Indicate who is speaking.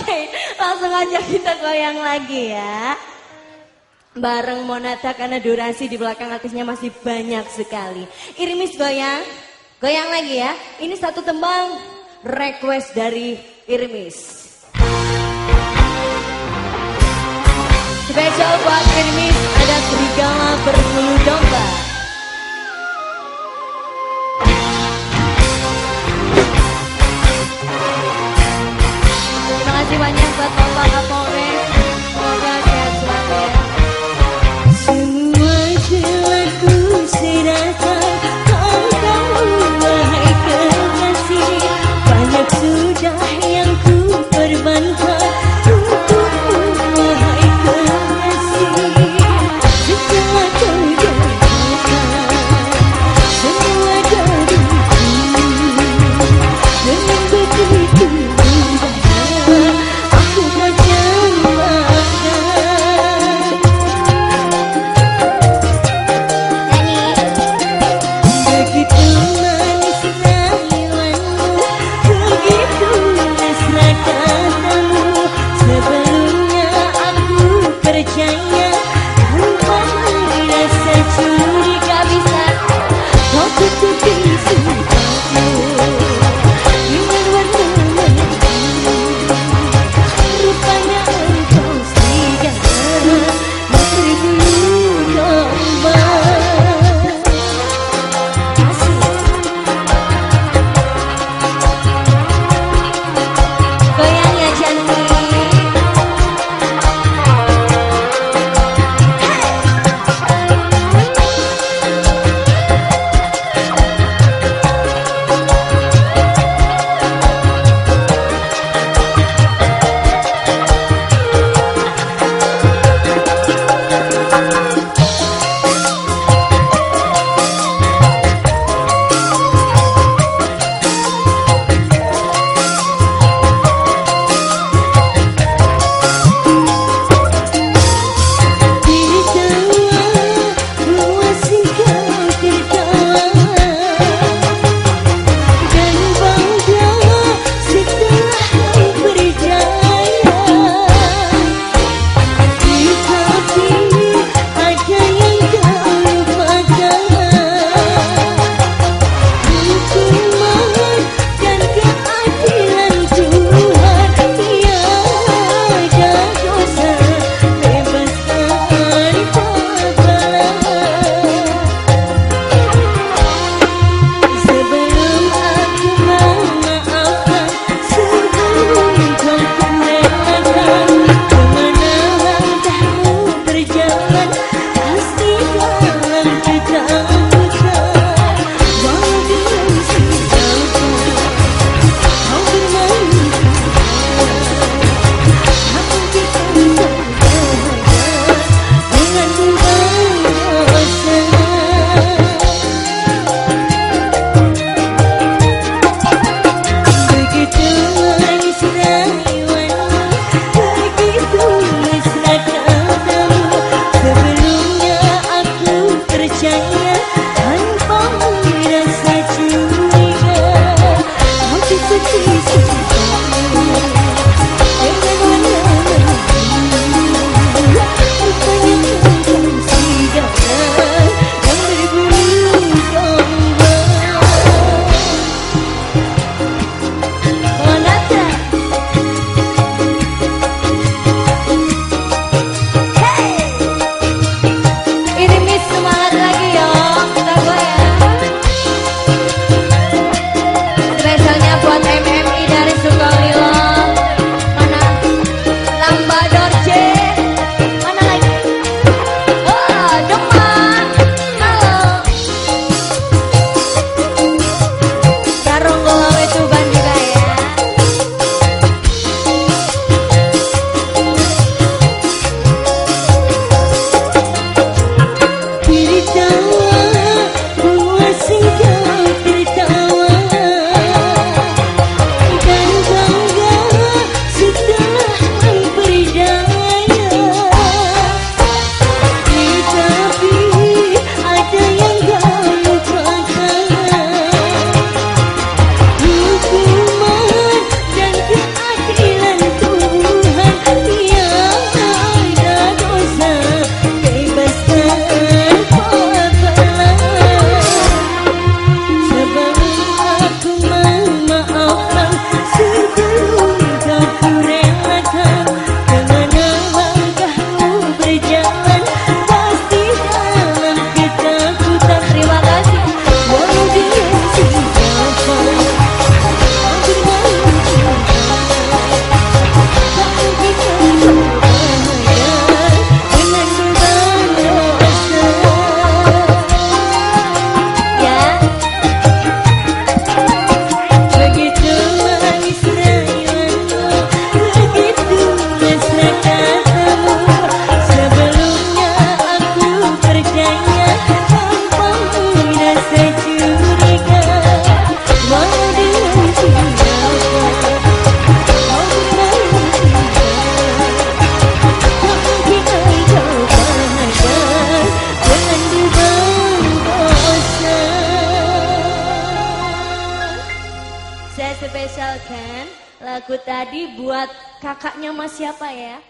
Speaker 1: Oke, langsung aja kita goyang lagi ya. Bareng Monata karena durasi di belakang artisnya masih banyak sekali. Irimis goyang, goyang lagi ya. Ini satu tembang request dari Irimis. Spesial buat Irimis ada serigala berbulu domba.
Speaker 2: Spesialkan lagu tadi buat kakaknya mas siapa ya?